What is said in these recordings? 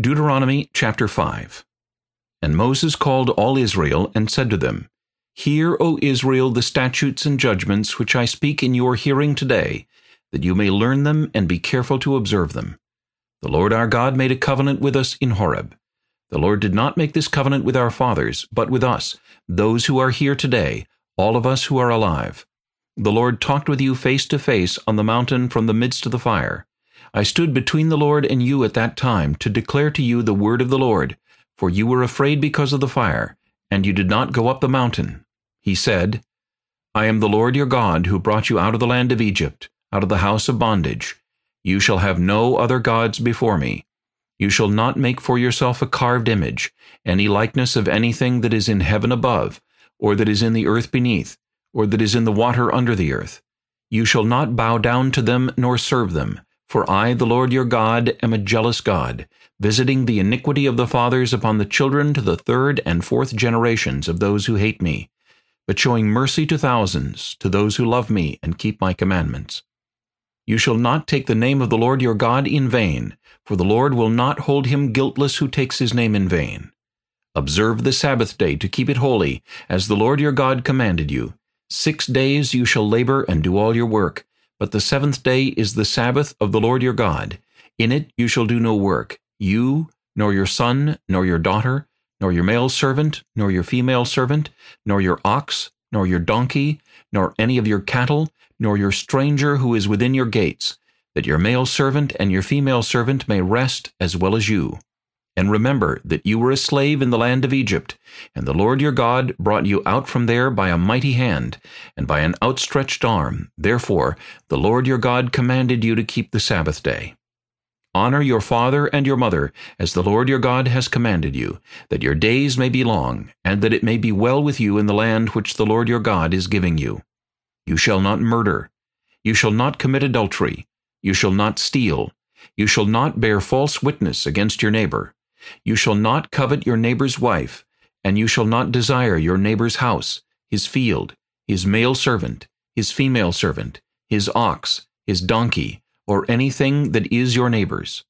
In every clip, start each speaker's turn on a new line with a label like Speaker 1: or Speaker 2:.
Speaker 1: Deuteronomy chapter 5 And Moses called all Israel, and said to them, Hear, O Israel, the statutes and judgments which I speak in your hearing today, that you may learn them and be careful to observe them. The Lord our God made a covenant with us in Horeb. The Lord did not make this covenant with our fathers, but with us, those who are here today, all of us who are alive. The Lord talked with you face to face on the mountain from the midst of the fire. I stood between the Lord and you at that time to declare to you the word of the Lord, for you were afraid because of the fire, and you did not go up the mountain. He said, I am the Lord your God who brought you out of the land of Egypt, out of the house of bondage. You shall have no other gods before me. You shall not make for yourself a carved image, any likeness of anything that is in heaven above, or that is in the earth beneath, or that is in the water under the earth. You shall not bow down to them nor serve them, for I, the Lord your God, am a jealous God, visiting the iniquity of the fathers upon the children to the third and fourth generations of those who hate me, but showing mercy to thousands, to those who love me and keep my commandments. You shall not take the name of the Lord your God in vain, for the Lord will not hold him guiltless who takes his name in vain. Observe the Sabbath day to keep it holy, as the Lord your God commanded you. Six days you shall labor and do all your work, but the seventh day is the Sabbath of the Lord your God. In it you shall do no work, you, nor your son, nor your daughter, nor your male servant, nor your female servant, nor your ox, nor your donkey, nor any of your cattle, nor your stranger who is within your gates, that your male servant and your female servant may rest as well as you. And remember that you were a slave in the land of Egypt, and the Lord your God brought you out from there by a mighty hand, and by an outstretched arm. Therefore the Lord your God commanded you to keep the Sabbath day. Honor your father and your mother, as the Lord your God has commanded you, that your days may be long, and that it may be well with you in the land which the Lord your God is giving you. You shall not murder. You shall not commit adultery. You shall not steal. You shall not bear false witness against your neighbor. You shall not covet your neighbor's wife, and you shall not desire your neighbor's house, his field, his male servant, his female servant, his ox, his donkey, or anything that is your neighbor's.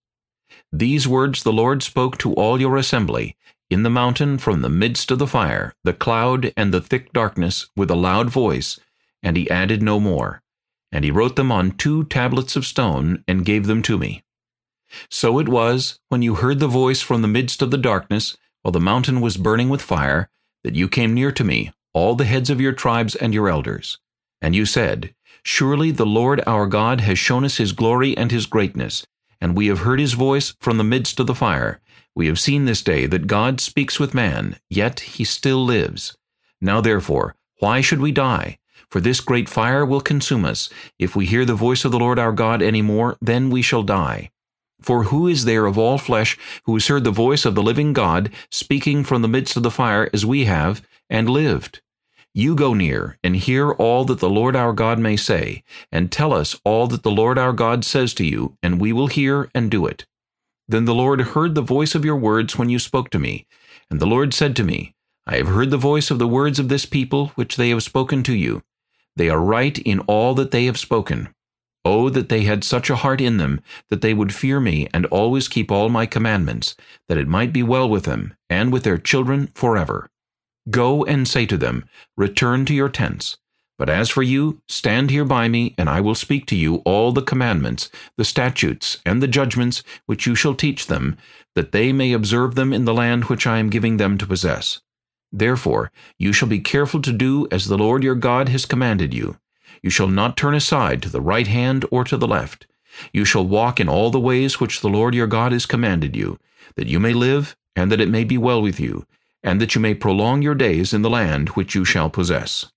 Speaker 1: These words the Lord spoke to all your assembly, in the mountain from the midst of the fire, the cloud, and the thick darkness, with a loud voice, and he added no more. And he wrote them on two tablets of stone, and gave them to me. So it was, when you heard the voice from the midst of the darkness, while the mountain was burning with fire, that you came near to me, all the heads of your tribes and your elders. And you said, Surely the Lord our God has shown us his glory and his greatness, and we have heard his voice from the midst of the fire. We have seen this day that God speaks with man, yet he still lives. Now therefore, why should we die? For this great fire will consume us. If we hear the voice of the Lord our God any more, then we shall die. For who is there of all flesh who has heard the voice of the living God speaking from the midst of the fire as we have, and lived? You go near, and hear all that the Lord our God may say, and tell us all that the Lord our God says to you, and we will hear and do it. Then the Lord heard the voice of your words when you spoke to me. And the Lord said to me, I have heard the voice of the words of this people which they have spoken to you. They are right in all that they have spoken. Oh, that they had such a heart in them, that they would fear me and always keep all my commandments, that it might be well with them, and with their children forever. Go and say to them, Return to your tents. But as for you, stand here by me, and I will speak to you all the commandments, the statutes, and the judgments which you shall teach them, that they may observe them in the land which I am giving them to possess. Therefore you shall be careful to do as the Lord your God has commanded you. You shall not turn aside to the right hand or to the left. You shall walk in all the ways which the Lord your God has commanded you, that you may live, and that it may be well with you, and that you may prolong your days in the land which you shall possess.